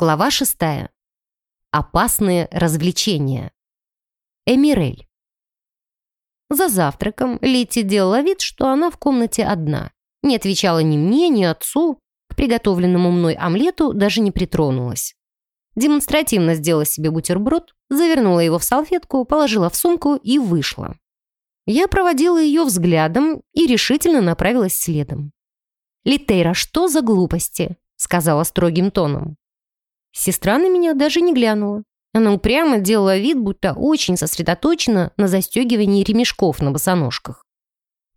Глава шестая. Опасные развлечения. Эмирель. За завтраком Лити делала вид, что она в комнате одна. Не отвечала ни мне, ни отцу. К приготовленному мной омлету даже не притронулась. Демонстративно сделала себе бутерброд, завернула его в салфетку, положила в сумку и вышла. Я проводила ее взглядом и решительно направилась следом. «Литейра, что за глупости?» — сказала строгим тоном. Сестра на меня даже не глянула. Она упрямо делала вид, будто очень сосредоточена на застегивании ремешков на босоножках.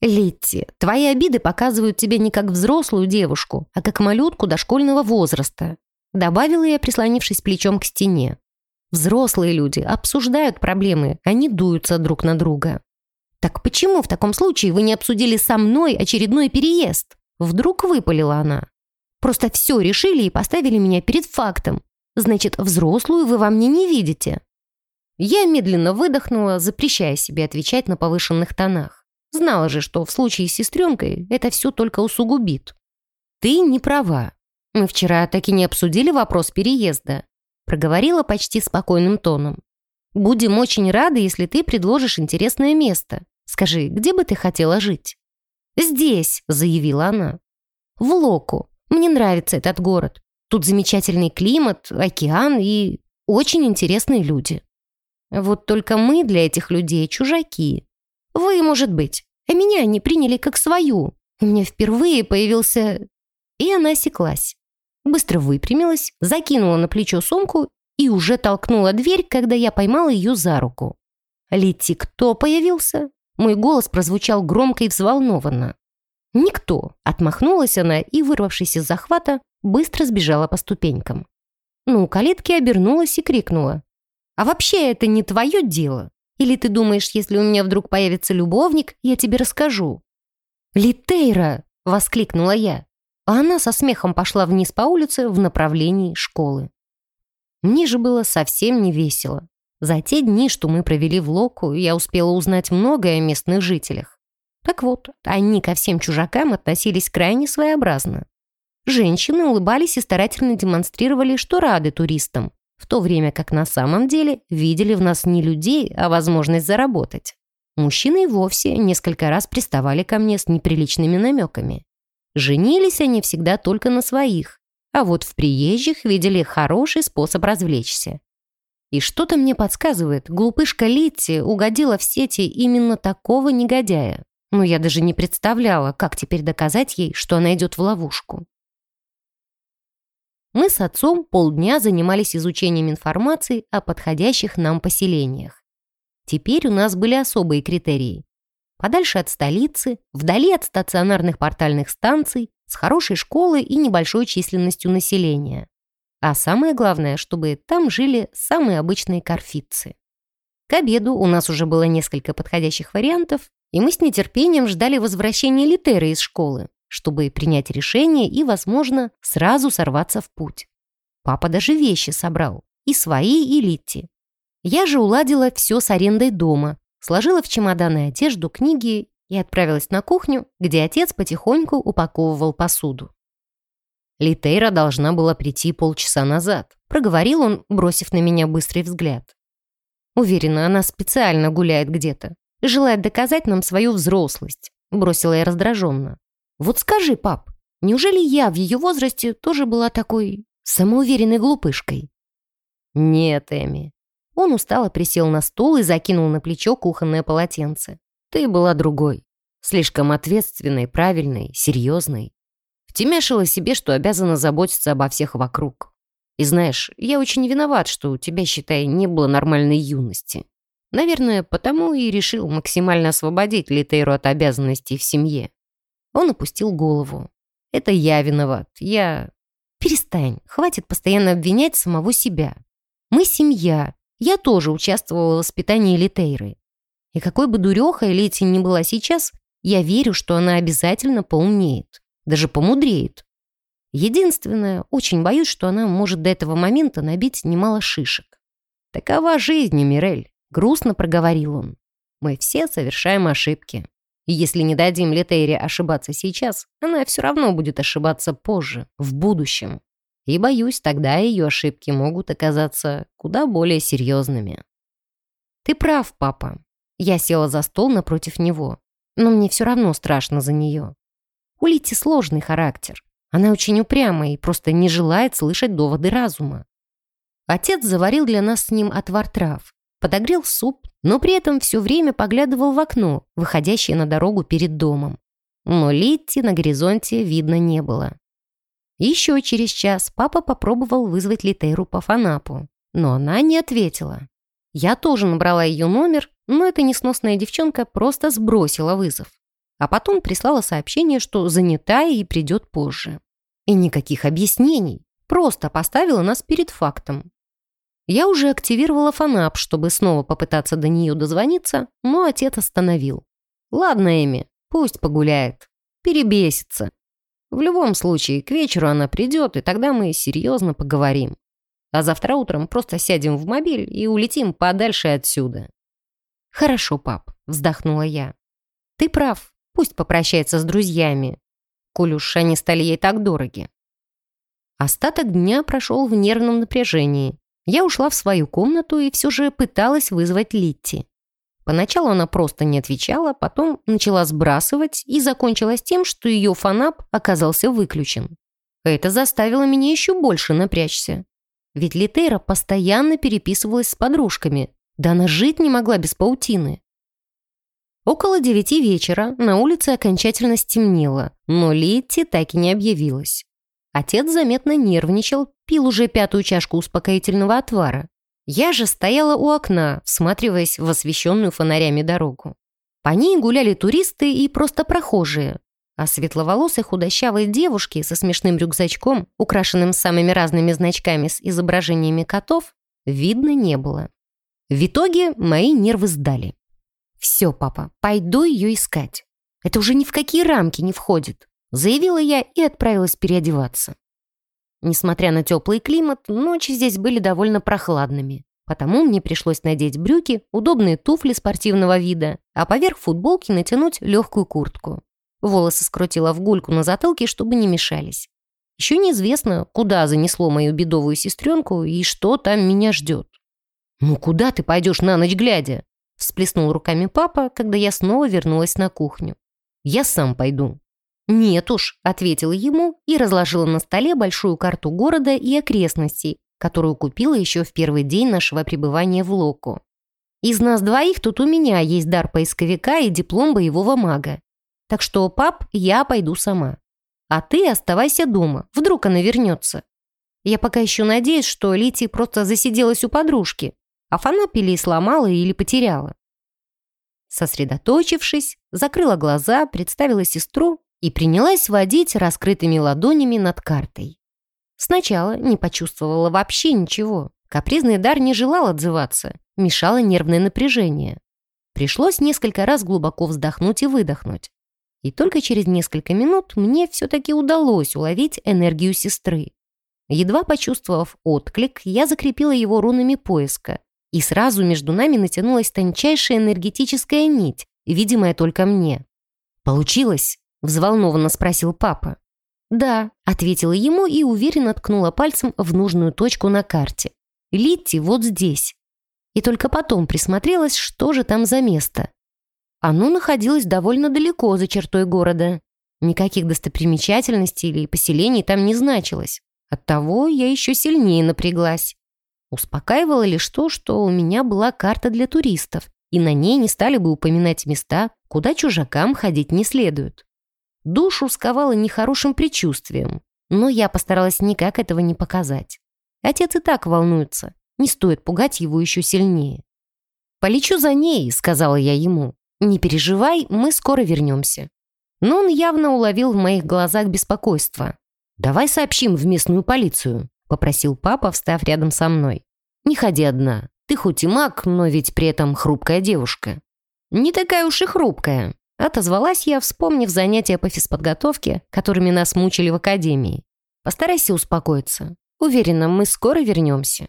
«Литти, твои обиды показывают тебя не как взрослую девушку, а как малютку дошкольного возраста», добавила я, прислонившись плечом к стене. «Взрослые люди обсуждают проблемы, они дуются друг на друга». «Так почему в таком случае вы не обсудили со мной очередной переезд?» Вдруг выпалила она. «Просто все решили и поставили меня перед фактом. Значит, взрослую вы во мне не видите». Я медленно выдохнула, запрещая себе отвечать на повышенных тонах. Знала же, что в случае с сестренкой это все только усугубит. «Ты не права. Мы вчера так и не обсудили вопрос переезда», проговорила почти спокойным тоном. «Будем очень рады, если ты предложишь интересное место. Скажи, где бы ты хотела жить?» «Здесь», — заявила она. «В Локу. Мне нравится этот город. Тут замечательный климат, океан и очень интересные люди. Вот только мы для этих людей чужаки. Вы, может быть, а меня они приняли как свою. У меня впервые появился...» И она осеклась. Быстро выпрямилась, закинула на плечо сумку и уже толкнула дверь, когда я поймала ее за руку. «Лети, кто появился?» Мой голос прозвучал громко и взволнованно. «Никто!» — отмахнулась она и, вырвавшись из захвата, быстро сбежала по ступенькам. Ну, калитки обернулась и крикнула. «А вообще это не твое дело? Или ты думаешь, если у меня вдруг появится любовник, я тебе расскажу?» «Литейра!» — воскликнула я. А она со смехом пошла вниз по улице в направлении школы. Мне же было совсем не весело. За те дни, что мы провели в Локу, я успела узнать многое о местных жителях. Так вот, они ко всем чужакам относились крайне своеобразно. Женщины улыбались и старательно демонстрировали, что рады туристам, в то время как на самом деле видели в нас не людей, а возможность заработать. Мужчины вовсе несколько раз приставали ко мне с неприличными намеками. Женились они всегда только на своих, а вот в приезжих видели хороший способ развлечься. И что-то мне подсказывает, глупышка Литти угодила в сети именно такого негодяя. Но я даже не представляла, как теперь доказать ей, что она идет в ловушку. Мы с отцом полдня занимались изучением информации о подходящих нам поселениях. Теперь у нас были особые критерии. Подальше от столицы, вдали от стационарных портальных станций, с хорошей школой и небольшой численностью населения. А самое главное, чтобы там жили самые обычные карфитцы. К обеду у нас уже было несколько подходящих вариантов, и мы с нетерпением ждали возвращения Литеры из школы чтобы принять решение и, возможно, сразу сорваться в путь. Папа даже вещи собрал, и свои, и Литти. Я же уладила все с арендой дома, сложила в чемоданы одежду, книги и отправилась на кухню, где отец потихоньку упаковывал посуду. Литейра должна была прийти полчаса назад, проговорил он, бросив на меня быстрый взгляд. Уверена, она специально гуляет где-то, желает доказать нам свою взрослость, бросила я раздраженно. Вот скажи, пап, неужели я в ее возрасте тоже была такой самоуверенной глупышкой? Нет, Эми. Он устало присел на стул и закинул на плечо кухонное полотенце. Ты была другой. Слишком ответственной, правильной, серьезной. Втемяшила себе, что обязана заботиться обо всех вокруг. И знаешь, я очень виноват, что у тебя, считай, не было нормальной юности. Наверное, потому и решил максимально освободить Литейру от обязанностей в семье. Он опустил голову. «Это я виноват. Я...» «Перестань. Хватит постоянно обвинять самого себя. Мы семья. Я тоже участвовала в воспитании Литейры. И какой бы дурехой Лети ни была сейчас, я верю, что она обязательно поумнеет. Даже помудреет. Единственное, очень боюсь, что она может до этого момента набить немало шишек. Такова жизнь, Мирель, грустно проговорил он. Мы все совершаем ошибки. И если не дадим Летейре ошибаться сейчас, она все равно будет ошибаться позже, в будущем. И боюсь, тогда ее ошибки могут оказаться куда более серьезными. Ты прав, папа. Я села за стол напротив него, но мне все равно страшно за нее. У Лити сложный характер. Она очень упрямая и просто не желает слышать доводы разума. Отец заварил для нас с ним отвар трав, подогрел суп, но при этом все время поглядывал в окно, выходящее на дорогу перед домом. Но Литти на горизонте видно не было. Еще через час папа попробовал вызвать Литейру по фанапу, но она не ответила. Я тоже набрала ее номер, но эта несносная девчонка просто сбросила вызов. А потом прислала сообщение, что занята и придет позже. И никаких объяснений, просто поставила нас перед фактом. Я уже активировала фанап, чтобы снова попытаться до нее дозвониться, но отец остановил. «Ладно, Эми, пусть погуляет. Перебесится. В любом случае, к вечеру она придет, и тогда мы серьезно поговорим. А завтра утром просто сядем в мобиль и улетим подальше отсюда». «Хорошо, пап», — вздохнула я. «Ты прав, пусть попрощается с друзьями, коль уж они стали ей так дороги». Остаток дня прошел в нервном напряжении. Я ушла в свою комнату и все же пыталась вызвать Литти. Поначалу она просто не отвечала, потом начала сбрасывать и закончилась тем, что ее фанап оказался выключен. Это заставило меня еще больше напрячься. Ведь Литейра постоянно переписывалась с подружками, да она жить не могла без паутины. Около девяти вечера на улице окончательно стемнело, но Литти так и не объявилась. Отец заметно нервничал, пил уже пятую чашку успокоительного отвара. Я же стояла у окна, всматриваясь в освещенную фонарями дорогу. По ней гуляли туристы и просто прохожие. А светловолосой худощавой девушки со смешным рюкзачком, украшенным самыми разными значками с изображениями котов, видно не было. В итоге мои нервы сдали. «Все, папа, пойду ее искать. Это уже ни в какие рамки не входит заявила я и отправилась переодеваться. Несмотря на теплый климат, ночи здесь были довольно прохладными. Потому мне пришлось надеть брюки, удобные туфли спортивного вида, а поверх футболки натянуть легкую куртку. Волосы скрутила в гульку на затылке, чтобы не мешались. Еще неизвестно, куда занесло мою бедовую сестренку и что там меня ждет. «Ну куда ты пойдешь на ночь глядя?» всплеснул руками папа, когда я снова вернулась на кухню. «Я сам пойду». «Нет уж», — ответила ему и разложила на столе большую карту города и окрестностей, которую купила еще в первый день нашего пребывания в Локу. «Из нас двоих тут у меня есть дар поисковика и диплом боевого мага. Так что, пап, я пойду сама. А ты оставайся дома, вдруг она вернется. Я пока еще надеюсь, что Лити просто засиделась у подружки, а фанап или сломала, или потеряла». Сосредоточившись, закрыла глаза, представила сестру и принялась водить раскрытыми ладонями над картой. Сначала не почувствовала вообще ничего. Капризный дар не желал отзываться, мешало нервное напряжение. Пришлось несколько раз глубоко вздохнуть и выдохнуть. И только через несколько минут мне все-таки удалось уловить энергию сестры. Едва почувствовав отклик, я закрепила его рунами поиска, и сразу между нами натянулась тончайшая энергетическая нить, видимая только мне. Получилось! Взволнованно спросил папа. «Да», — ответила ему и уверенно ткнула пальцем в нужную точку на карте. «Литти вот здесь». И только потом присмотрелась, что же там за место. Оно находилось довольно далеко за чертой города. Никаких достопримечательностей или поселений там не значилось. Оттого я еще сильнее напряглась. Успокаивало лишь то, что у меня была карта для туристов, и на ней не стали бы упоминать места, куда чужакам ходить не следует. Душу сковало нехорошим предчувствием, но я постаралась никак этого не показать. Отец и так волнуется, не стоит пугать его еще сильнее. «Полечу за ней», — сказала я ему. «Не переживай, мы скоро вернемся». Но он явно уловил в моих глазах беспокойство. «Давай сообщим в местную полицию», — попросил папа, встав рядом со мной. «Не ходи одна. Ты хоть и маг, но ведь при этом хрупкая девушка». «Не такая уж и хрупкая», Отозвалась я, вспомнив занятия по физподготовке, которыми нас мучили в академии. Постарайся успокоиться. Уверена, мы скоро вернемся.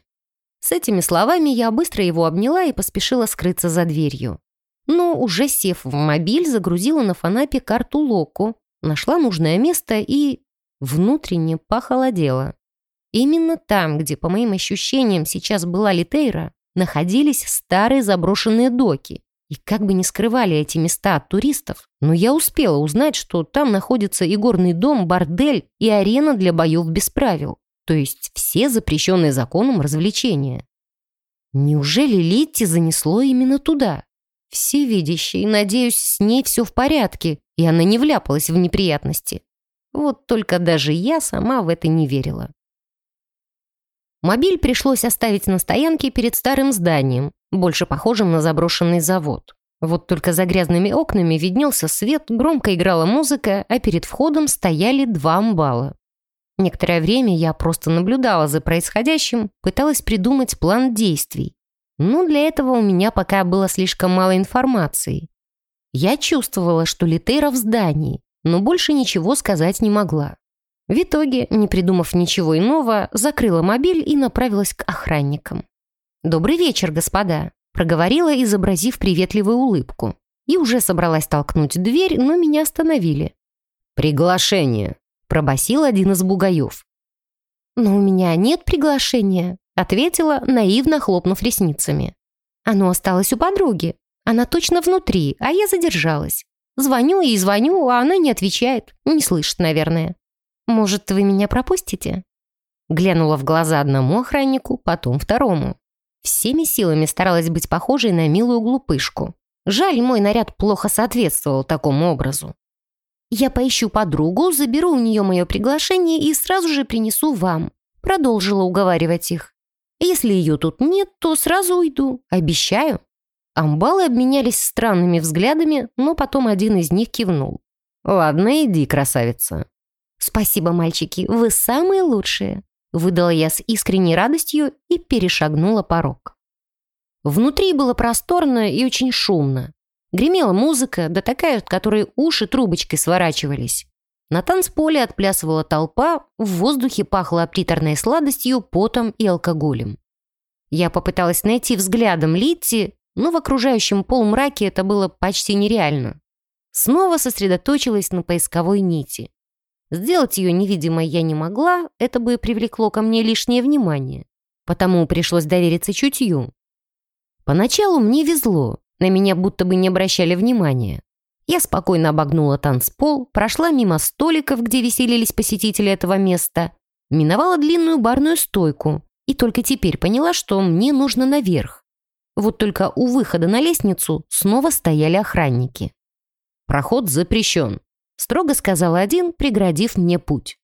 С этими словами я быстро его обняла и поспешила скрыться за дверью. Но уже сев в мобиль, загрузила на фанапе карту Локу, нашла нужное место и... внутренне похолодела. Именно там, где, по моим ощущениям, сейчас была Литейра, находились старые заброшенные доки. И как бы ни скрывали эти места от туристов, но я успела узнать, что там находится и горный дом, бордель и арена для боев без правил. То есть все запрещенные законом развлечения. Неужели Литти занесло именно туда? Всевидящий, надеюсь, с ней все в порядке, и она не вляпалась в неприятности. Вот только даже я сама в это не верила. Мобиль пришлось оставить на стоянке перед старым зданием, больше похожим на заброшенный завод. Вот только за грязными окнами виднелся свет, громко играла музыка, а перед входом стояли два амбала. Некоторое время я просто наблюдала за происходящим, пыталась придумать план действий. Но для этого у меня пока было слишком мало информации. Я чувствовала, что Литейра в здании, но больше ничего сказать не могла. В итоге, не придумав ничего иного, закрыла мобиль и направилась к охранникам. «Добрый вечер, господа», — проговорила, изобразив приветливую улыбку. И уже собралась толкнуть дверь, но меня остановили. «Приглашение», — пробасил один из бугаев. «Но у меня нет приглашения», — ответила, наивно хлопнув ресницами. «Оно осталось у подруги. Она точно внутри, а я задержалась. Звоню и звоню, а она не отвечает. Не слышит, наверное. Может, вы меня пропустите?» Глянула в глаза одному охраннику, потом второму. Всеми силами старалась быть похожей на милую глупышку. Жаль, мой наряд плохо соответствовал такому образу. «Я поищу подругу, заберу у нее мое приглашение и сразу же принесу вам», продолжила уговаривать их. «Если ее тут нет, то сразу уйду, обещаю». Амбалы обменялись странными взглядами, но потом один из них кивнул. «Ладно, иди, красавица». «Спасибо, мальчики, вы самые лучшие», выдала я с искренней радостью и перешагнула порог. Внутри было просторно и очень шумно. Гремела музыка, да такая, от которой уши трубочкой сворачивались. На танцполе отплясывала толпа, в воздухе пахло приторной сладостью, потом и алкоголем. Я попыталась найти взглядом Литти, но в окружающем полумраке это было почти нереально. Снова сосредоточилась на поисковой нити. Сделать ее невидимой я не могла, это бы привлекло ко мне лишнее внимание. Потому пришлось довериться чутью. Поначалу мне везло, на меня будто бы не обращали внимания. Я спокойно обогнула танцпол, прошла мимо столиков, где веселились посетители этого места, миновала длинную барную стойку и только теперь поняла, что мне нужно наверх. Вот только у выхода на лестницу снова стояли охранники. «Проход запрещен», — строго сказал один, преградив мне путь.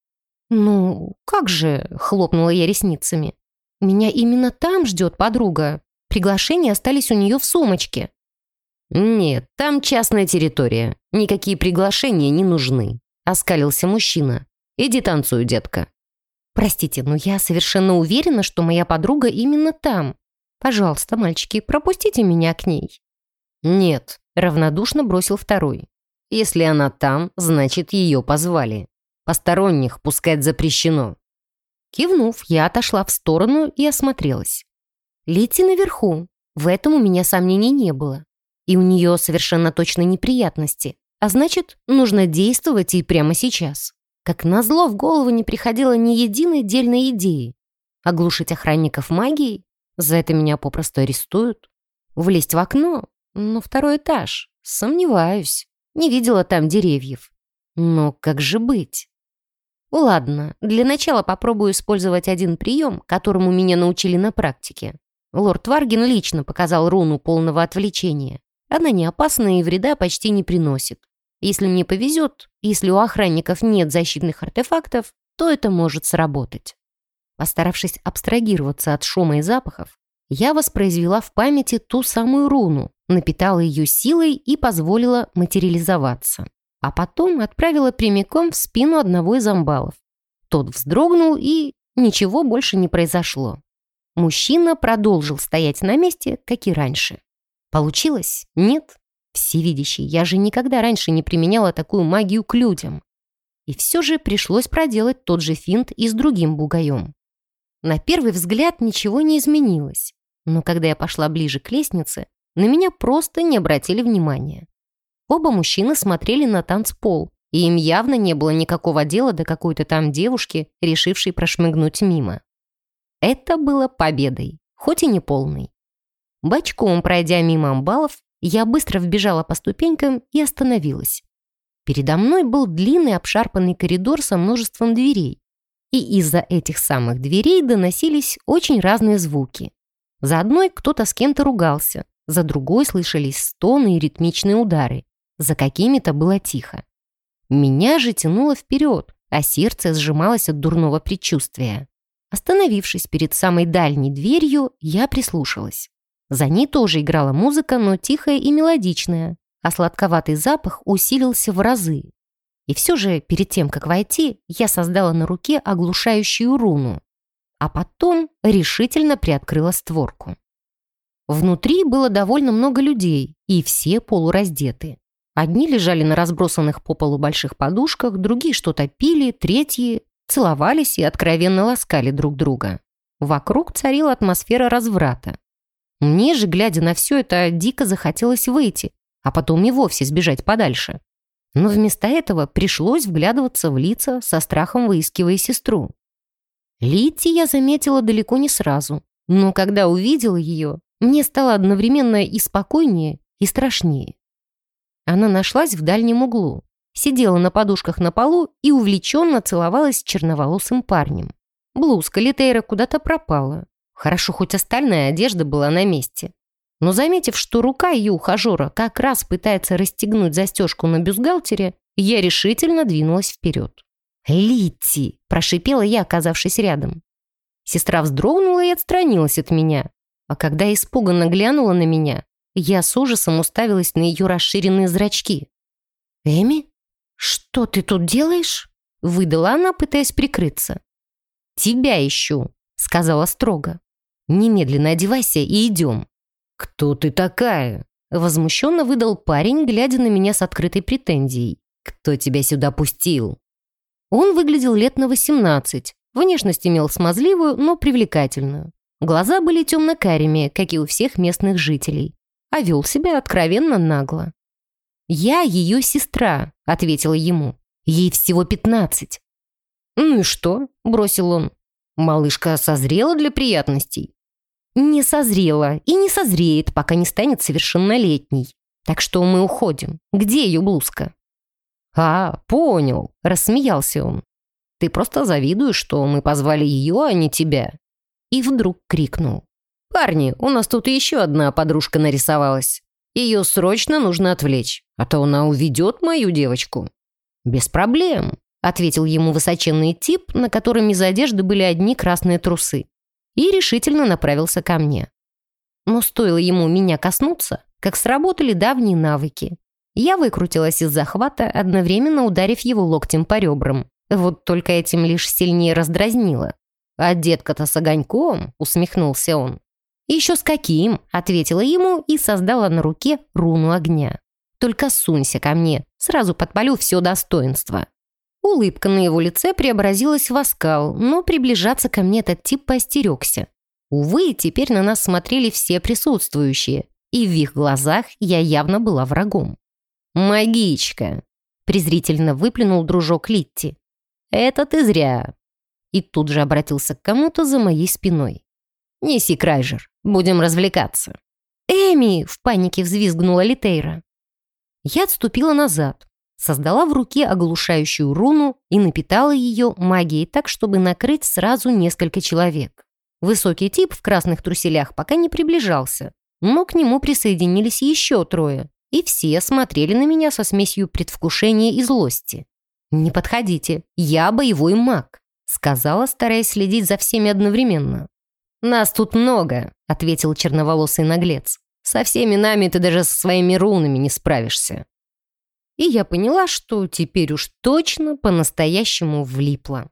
«Ну, как же?» — хлопнула я ресницами. «Меня именно там ждет подруга. Приглашения остались у нее в сумочке». «Нет, там частная территория. Никакие приглашения не нужны», — оскалился мужчина. «Иди танцуй, детка». «Простите, но я совершенно уверена, что моя подруга именно там. Пожалуйста, мальчики, пропустите меня к ней». «Нет», — равнодушно бросил второй. «Если она там, значит, ее позвали. Посторонних пускать запрещено». Кивнув, я отошла в сторону и осмотрелась. Лети наверху. В этом у меня сомнений не было. И у нее совершенно точно неприятности. А значит, нужно действовать и прямо сейчас. Как назло, в голову не приходило ни единой дельной идеи. Оглушить охранников магией? За это меня попросту арестуют. Влезть в окно? Ну, второй этаж. Сомневаюсь. Не видела там деревьев. Но как же быть? Ладно, для начала попробую использовать один прием, которому меня научили на практике. Лорд Варгин лично показал руну полного отвлечения. Она не опасна и вреда почти не приносит. Если мне повезет, если у охранников нет защитных артефактов, то это может сработать. Постаравшись абстрагироваться от шума и запахов, я воспроизвела в памяти ту самую руну, напитала ее силой и позволила материализоваться. А потом отправила прямиком в спину одного из амбалов. Тот вздрогнул, и ничего больше не произошло. Мужчина продолжил стоять на месте, как и раньше. Получилось? Нет? Всевидящий, я же никогда раньше не применяла такую магию к людям. И все же пришлось проделать тот же финт и с другим бугаем. На первый взгляд ничего не изменилось, но когда я пошла ближе к лестнице, на меня просто не обратили внимания. Оба мужчины смотрели на танцпол, и им явно не было никакого дела до какой-то там девушки, решившей прошмыгнуть мимо. Это было победой, хоть и не полной. Бочком пройдя мимо амбалов, я быстро вбежала по ступенькам и остановилась. Передо мной был длинный обшарпанный коридор со множеством дверей. И из-за этих самых дверей доносились очень разные звуки. За одной кто-то с кем-то ругался, за другой слышались стоны и ритмичные удары. За какими-то было тихо. Меня же тянуло вперед, а сердце сжималось от дурного предчувствия. Остановившись перед самой дальней дверью, я прислушалась. За ней тоже играла музыка, но тихая и мелодичная, а сладковатый запах усилился в разы. И все же, перед тем, как войти, я создала на руке оглушающую руну, а потом решительно приоткрыла створку. Внутри было довольно много людей, и все полураздеты. Одни лежали на разбросанных по полу больших подушках, другие что-то пили, третьи целовались и откровенно ласкали друг друга. Вокруг царила атмосфера разврата. Мне же, глядя на все это, дико захотелось выйти, а потом и вовсе сбежать подальше. Но вместо этого пришлось вглядываться в лица, со страхом выискивая сестру. Литти я заметила далеко не сразу, но когда увидела ее, мне стало одновременно и спокойнее, и страшнее. Она нашлась в дальнем углу, сидела на подушках на полу и увлеченно целовалась с черноволосым парнем. Блузка Литейра куда-то пропала. Хорошо, хоть остальная одежда была на месте. Но заметив, что рука ее ухажера как раз пытается расстегнуть застежку на бюстгальтере, я решительно двинулась вперед. «Литти!» – прошипела я, оказавшись рядом. Сестра вздрогнула и отстранилась от меня. А когда испуганно глянула на меня, я с ужасом уставилась на ее расширенные зрачки. «Эми, что ты тут делаешь?» – выдала она, пытаясь прикрыться. «Тебя ищу», – сказала строго. Немедленно одевайся и идем». «Кто ты такая?» Возмущенно выдал парень, глядя на меня с открытой претензией. «Кто тебя сюда пустил?» Он выглядел лет на 18. Внешность имел смазливую, но привлекательную. Глаза были темно-карими, как и у всех местных жителей. А вел себя откровенно нагло. «Я ее сестра», — ответила ему. «Ей всего пятнадцать». «Ну и что?» — бросил он. «Малышка созрела для приятностей?» не созрела и не созреет, пока не станет совершеннолетней. Так что мы уходим. Где ее блузка?» «А, понял», — рассмеялся он. «Ты просто завидуешь, что мы позвали ее, а не тебя». И вдруг крикнул. «Парни, у нас тут еще одна подружка нарисовалась. Ее срочно нужно отвлечь, а то она уведет мою девочку». «Без проблем», — ответил ему высоченный тип, на котором из одежды были одни красные трусы и решительно направился ко мне. Но стоило ему меня коснуться, как сработали давние навыки. Я выкрутилась из захвата, одновременно ударив его локтем по ребрам. Вот только этим лишь сильнее раздразнило. «А детка-то с огоньком?» — усмехнулся он. «Еще с каким?» — ответила ему и создала на руке руну огня. «Только сунься ко мне, сразу подпалю все достоинство». Улыбка на его лице преобразилась в оскал, но приближаться ко мне этот тип поостерегся. Увы, теперь на нас смотрели все присутствующие, и в их глазах я явно была врагом. «Магичка!» – презрительно выплюнул дружок Литти. «Это ты зря!» И тут же обратился к кому-то за моей спиной. «Неси Крайжер, будем развлекаться!» «Эми!» – в панике взвизгнула Литейра. Я отступила назад, создала в руке оглушающую руну и напитала ее магией так, чтобы накрыть сразу несколько человек. Высокий тип в красных труселях пока не приближался, но к нему присоединились еще трое, и все смотрели на меня со смесью предвкушения и злости. «Не подходите, я боевой маг», — сказала, стараясь следить за всеми одновременно. «Нас тут много», — ответил черноволосый наглец. «Со всеми нами ты даже со своими рунами не справишься» и я поняла, что теперь уж точно по-настоящему влипла.